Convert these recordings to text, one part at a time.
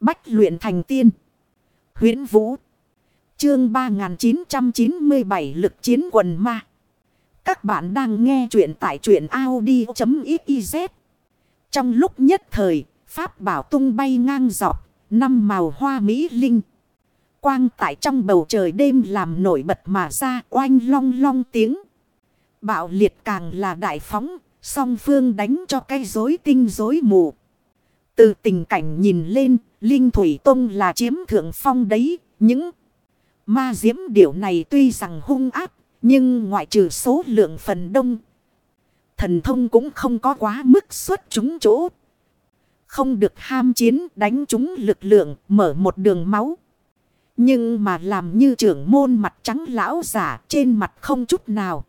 Bách luyện thành tiên. huyễn Vũ. Chương 3997 lực chiến quần ma. Các bạn đang nghe truyện tại truyện Audi.xyz. Trong lúc nhất thời, Pháp bảo tung bay ngang dọc, năm màu hoa mỹ linh. Quang tại trong bầu trời đêm làm nổi bật mà ra oanh long long tiếng. Bạo liệt càng là đại phóng, song phương đánh cho cây rối tinh rối mù. Từ tình cảnh nhìn lên, Linh Thủy Tông là chiếm thượng phong đấy, những ma diễm điểu này tuy rằng hung áp, nhưng ngoại trừ số lượng phần đông. Thần thông cũng không có quá mức xuất chúng chỗ. Không được ham chiến đánh chúng lực lượng mở một đường máu. Nhưng mà làm như trưởng môn mặt trắng lão giả trên mặt không chút nào.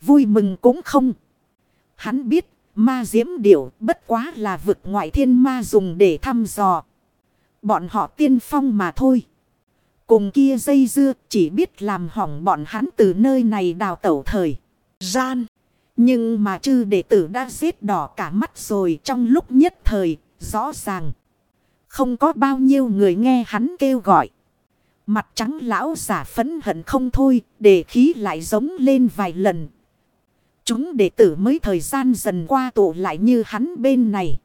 Vui mừng cũng không. Hắn biết ma diễm điểu bất quá là vực ngoại thiên ma dùng để thăm dò. Bọn họ tiên phong mà thôi. Cùng kia dây dưa chỉ biết làm hỏng bọn hắn từ nơi này đào tẩu thời. Gian. Nhưng mà chư đệ tử đã giết đỏ cả mắt rồi trong lúc nhất thời, rõ ràng. Không có bao nhiêu người nghe hắn kêu gọi. Mặt trắng lão giả phấn hận không thôi, để khí lại giống lên vài lần. Chúng đệ tử mới thời gian dần qua tụ lại như hắn bên này.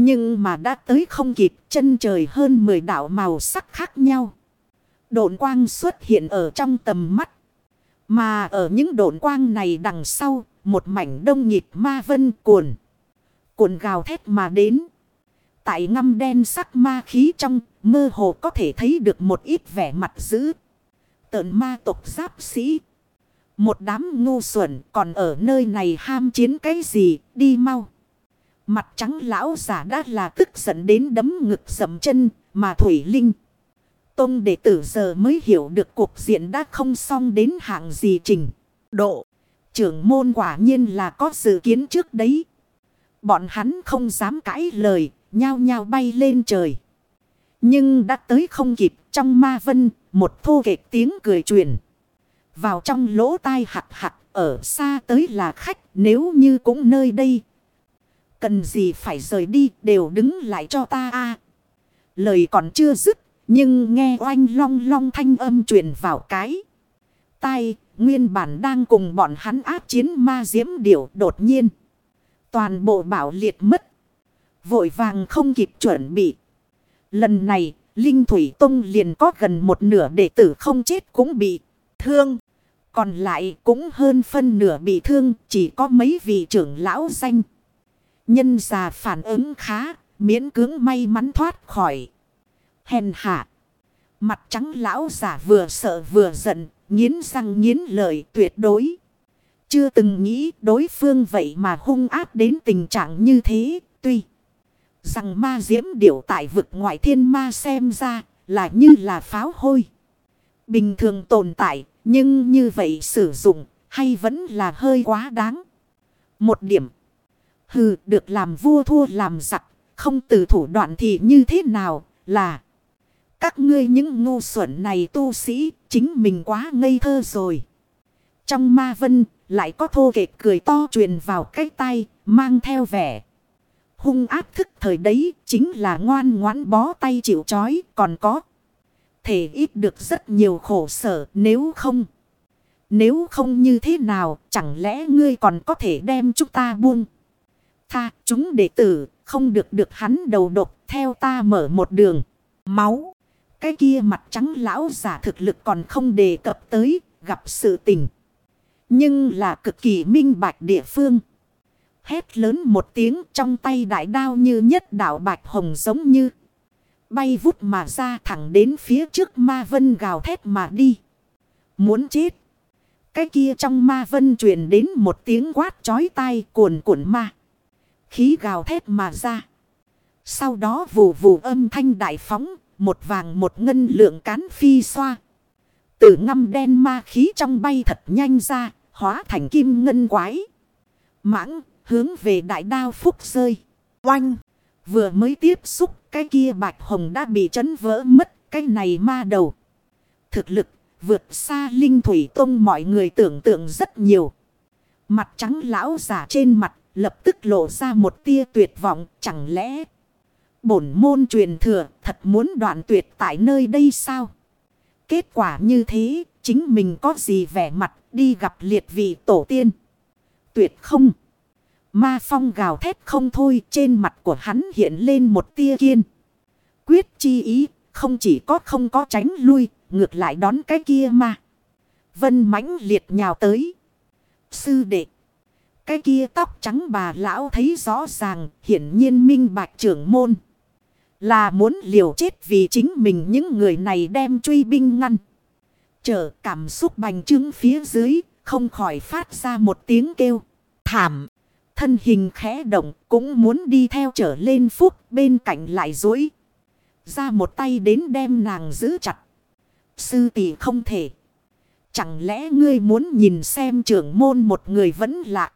Nhưng mà đã tới không kịp chân trời hơn 10 đảo màu sắc khác nhau. Độn quang xuất hiện ở trong tầm mắt. Mà ở những độn quang này đằng sau, một mảnh đông nhịp ma vân cuồn. Cuồn gào thét mà đến. Tại ngâm đen sắc ma khí trong, mơ hồ có thể thấy được một ít vẻ mặt dữ. Tợn ma tộc giáp sĩ. Một đám ngu xuẩn còn ở nơi này ham chiến cái gì, đi mau. Mặt trắng lão giả đã là tức giận đến đấm ngực sầm chân, mà Thủy Linh. Tông đệ tử giờ mới hiểu được cuộc diện đã không xong đến hạng gì trình. Độ. Trưởng môn quả nhiên là có dự kiến trước đấy. Bọn hắn không dám cãi lời, nhao nhao bay lên trời. Nhưng đã tới không kịp trong ma vân, một thô kệch tiếng cười truyền. Vào trong lỗ tai hạt hạt ở xa tới là khách nếu như cũng nơi đây. Cần gì phải rời đi đều đứng lại cho ta a Lời còn chưa dứt nhưng nghe oanh long long thanh âm truyền vào cái. Tai nguyên bản đang cùng bọn hắn áp chiến ma diễm điểu đột nhiên. Toàn bộ bảo liệt mất. Vội vàng không kịp chuẩn bị. Lần này Linh Thủy Tông liền có gần một nửa đệ tử không chết cũng bị thương. Còn lại cũng hơn phân nửa bị thương, chỉ có mấy vị trưởng lão danh. Nhân già phản ứng khá, miễn cưỡng may mắn thoát khỏi. Hèn hạ. Mặt trắng lão giả vừa sợ vừa giận, nghiến răng nghiến lợi tuyệt đối. Chưa từng nghĩ đối phương vậy mà hung áp đến tình trạng như thế, tuy rằng ma diễm điểu tại vực ngoại thiên ma xem ra là như là pháo hôi. Bình thường tồn tại nhưng như vậy sử dụng hay vẫn là hơi quá đáng. Một điểm. Hừ, được làm vua thua làm giặc. Không từ thủ đoạn thì như thế nào, là. Các ngươi những ngu xuẩn này tu sĩ, chính mình quá ngây thơ rồi. Trong ma vân, lại có thô kệch cười to truyền vào cái tay mang theo vẻ. Hung áp thức thời đấy, chính là ngoan ngoãn bó tay chịu chói còn có thể ít được rất nhiều khổ sở, nếu không. Nếu không như thế nào, chẳng lẽ ngươi còn có thể đem chúng ta buông. Tha, chúng đệ tử, không được được hắn đầu độc, theo ta mở một đường. Máu. Cái kia mặt trắng lão giả thực lực còn không đề cập tới, gặp sự tình. Nhưng là cực kỳ minh bạch địa phương. Hét lớn một tiếng trong tay đại đao như nhất đạo bạch hồng giống như. Bay vút mà ra thẳng đến phía trước ma vân gào thét mà đi. Muốn chết. Cái kia trong ma vân truyền đến một tiếng quát chói tai cuồn cuộn ma. Khí gào thét mà ra. Sau đó vù vù âm thanh đại phóng, một vàng một ngân lượng cán phi xoa. Từ ngâm đen ma khí trong bay thật nhanh ra, hóa thành kim ngân quái. Mãng, hướng về đại đao phúc rơi. Oanh! Vừa mới tiếp xúc, cái kia bạch hồng đã bị chấn vỡ mất, cái này ma đầu. Thực lực, vượt xa linh thủy tông mọi người tưởng tượng rất nhiều. Mặt trắng lão giả trên mặt, lập tức lộ ra một tia tuyệt vọng, chẳng lẽ... bổn môn truyền thừa thật muốn đoạn tuyệt tại nơi đây sao? Kết quả như thế, chính mình có gì vẻ mặt đi gặp liệt vị tổ tiên. Tuyệt không. Ma phong gào thét không thôi trên mặt của hắn hiện lên một tia kiên. Quyết chi ý, không chỉ có không có tránh lui, ngược lại đón cái kia mà. Vân mãnh liệt nhào tới. Sư đệ. Cái kia tóc trắng bà lão thấy rõ ràng, hiển nhiên minh bạch trưởng môn. Là muốn liều chết vì chính mình những người này đem truy binh ngăn. Chờ cảm xúc bành trướng phía dưới, không khỏi phát ra một tiếng kêu. Thảm! Thân hình khẽ động cũng muốn đi theo trở lên phúc bên cạnh lại dối. Ra một tay đến đem nàng giữ chặt. Sư tỷ không thể. Chẳng lẽ ngươi muốn nhìn xem trưởng môn một người vẫn lạ.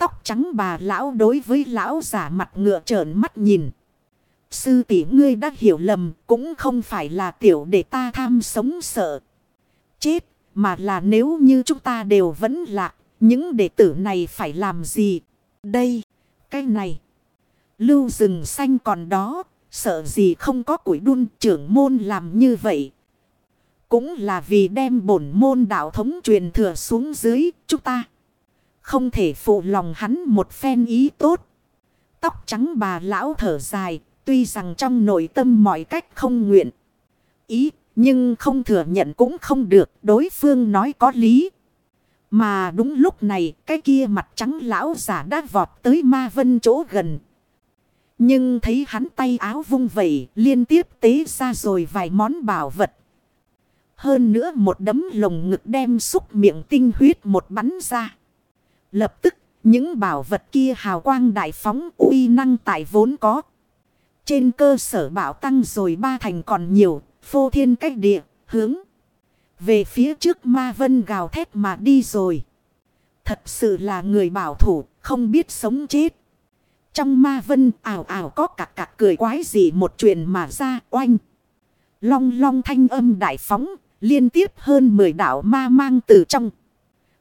Tóc trắng bà lão đối với lão giả mặt ngựa trợn mắt nhìn. Sư tỷ ngươi đã hiểu lầm cũng không phải là tiểu để ta tham sống sợ. Chết mà là nếu như chúng ta đều vẫn lạ. Những đệ tử này phải làm gì? Đây, cái này. Lưu rừng xanh còn đó. Sợ gì không có củi đun trưởng môn làm như vậy. Cũng là vì đem bổn môn đạo thống truyền thừa xuống dưới chúng ta. Không thể phụ lòng hắn một phen ý tốt. Tóc trắng bà lão thở dài. Tuy rằng trong nội tâm mọi cách không nguyện. Ý, nhưng không thừa nhận cũng không được. Đối phương nói có lý. Mà đúng lúc này, cái kia mặt trắng lão giả đã vọt tới ma vân chỗ gần. Nhưng thấy hắn tay áo vung vẩy, liên tiếp tế ra rồi vài món bảo vật. Hơn nữa một đấm lồng ngực đem xúc miệng tinh huyết một bắn ra. Lập tức những bảo vật kia hào quang đại phóng uy năng tại vốn có. Trên cơ sở bảo tăng rồi ba thành còn nhiều, phô thiên cách địa, hướng. Về phía trước ma vân gào thét mà đi rồi. Thật sự là người bảo thủ, không biết sống chết. Trong ma vân ảo ảo có cả cạc cười quái gì một chuyện mà ra oanh. Long long thanh âm đại phóng, liên tiếp hơn 10 đảo ma mang từ trong.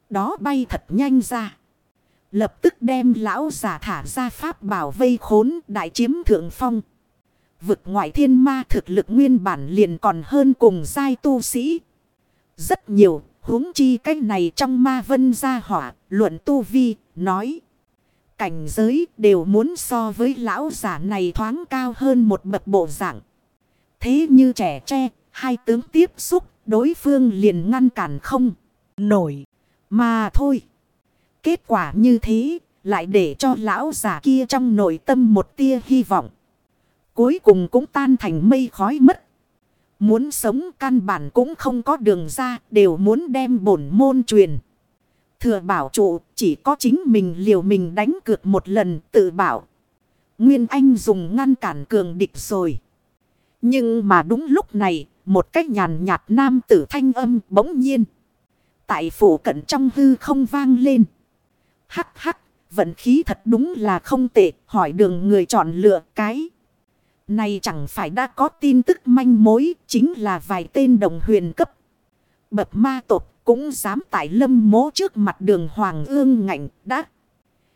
Đó bay thật nhanh ra. Lập tức đem lão giả thả ra pháp bảo vây khốn đại chiếm thượng phong. Vực ngoại thiên ma thực lực nguyên bản liền còn hơn cùng giai tu sĩ. Rất nhiều, huống chi cách này trong ma vân gia hỏa, luận tu vi, nói. Cảnh giới đều muốn so với lão giả này thoáng cao hơn một bậc bộ dạng. Thế như trẻ tre, hai tướng tiếp xúc, đối phương liền ngăn cản không nổi. Mà thôi. Kết quả như thế, lại để cho lão giả kia trong nội tâm một tia hy vọng. Cuối cùng cũng tan thành mây khói mất. Muốn sống căn bản cũng không có đường ra, đều muốn đem bổn môn truyền. Thừa bảo trụ, chỉ có chính mình liều mình đánh cược một lần tự bảo. Nguyên Anh dùng ngăn cản cường địch rồi. Nhưng mà đúng lúc này, một cách nhàn nhạt nam tử thanh âm bỗng nhiên. Tại phủ cận trong hư không vang lên. Hắc hắc, vận khí thật đúng là không tệ, hỏi đường người chọn lựa cái. Này chẳng phải đã có tin tức manh mối, chính là vài tên đồng huyền cấp. Bập ma tộc cũng dám tại lâm mố trước mặt đường hoàng ương ngạnh đã.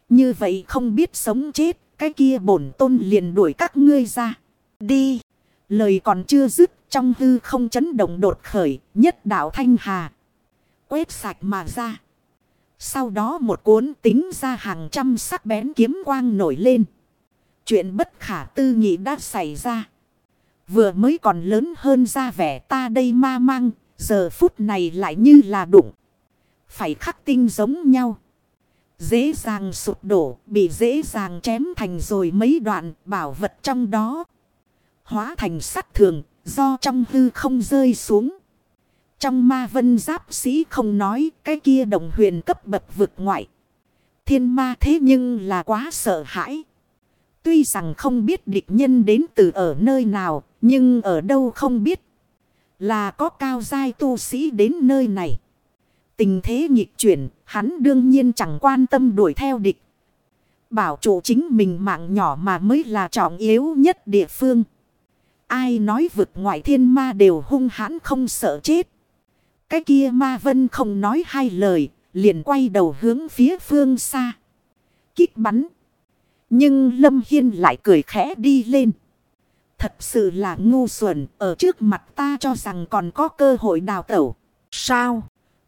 Như vậy không biết sống chết, cái kia bổn tôn liền đuổi các ngươi ra. Đi! Lời còn chưa dứt trong hư không chấn động đột khởi, nhất đạo thanh hà. Quét sạch mà ra. Sau đó một cuốn tính ra hàng trăm sắc bén kiếm quang nổi lên. Chuyện bất khả tư nghị đã xảy ra. Vừa mới còn lớn hơn ra vẻ ta đây ma mang, giờ phút này lại như là đụng. Phải khắc tinh giống nhau. Dễ dàng sụp đổ, bị dễ dàng chém thành rồi mấy đoạn bảo vật trong đó. Hóa thành sắt thường, do trong hư không rơi xuống. Trong ma vân giáp sĩ không nói cái kia đồng huyền cấp bậc vực ngoại. Thiên ma thế nhưng là quá sợ hãi. Tuy rằng không biết địch nhân đến từ ở nơi nào, nhưng ở đâu không biết. Là có cao giai tu sĩ đến nơi này. Tình thế nghịch chuyển, hắn đương nhiên chẳng quan tâm đuổi theo địch. Bảo chủ chính mình mạng nhỏ mà mới là trọng yếu nhất địa phương. Ai nói vực ngoại thiên ma đều hung hãn không sợ chết. Cái kia ma vân không nói hai lời, liền quay đầu hướng phía phương xa. Kích bắn. Nhưng Lâm Hiên lại cười khẽ đi lên. Thật sự là ngu xuẩn, ở trước mặt ta cho rằng còn có cơ hội đào tẩu. Sao?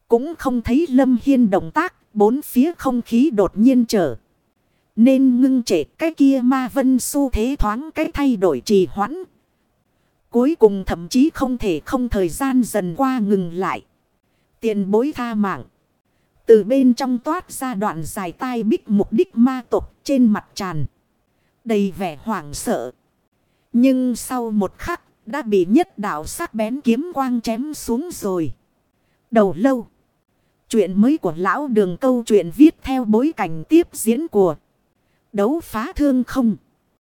Cũng không thấy Lâm Hiên động tác, bốn phía không khí đột nhiên trở. Nên ngưng trệ cái kia ma vân su thế thoáng cái thay đổi trì hoãn. Cuối cùng thậm chí không thể không thời gian dần qua ngừng lại. Tiền bối tha mạng. Từ bên trong toát ra đoạn dài tai bích mục đích ma tộc trên mặt tràn. Đầy vẻ hoảng sợ. Nhưng sau một khắc, đã bị nhất đạo sắc bén kiếm quang chém xuống rồi. Đầu lâu. Chuyện mới của lão đường câu chuyện viết theo bối cảnh tiếp diễn của đấu phá thương không.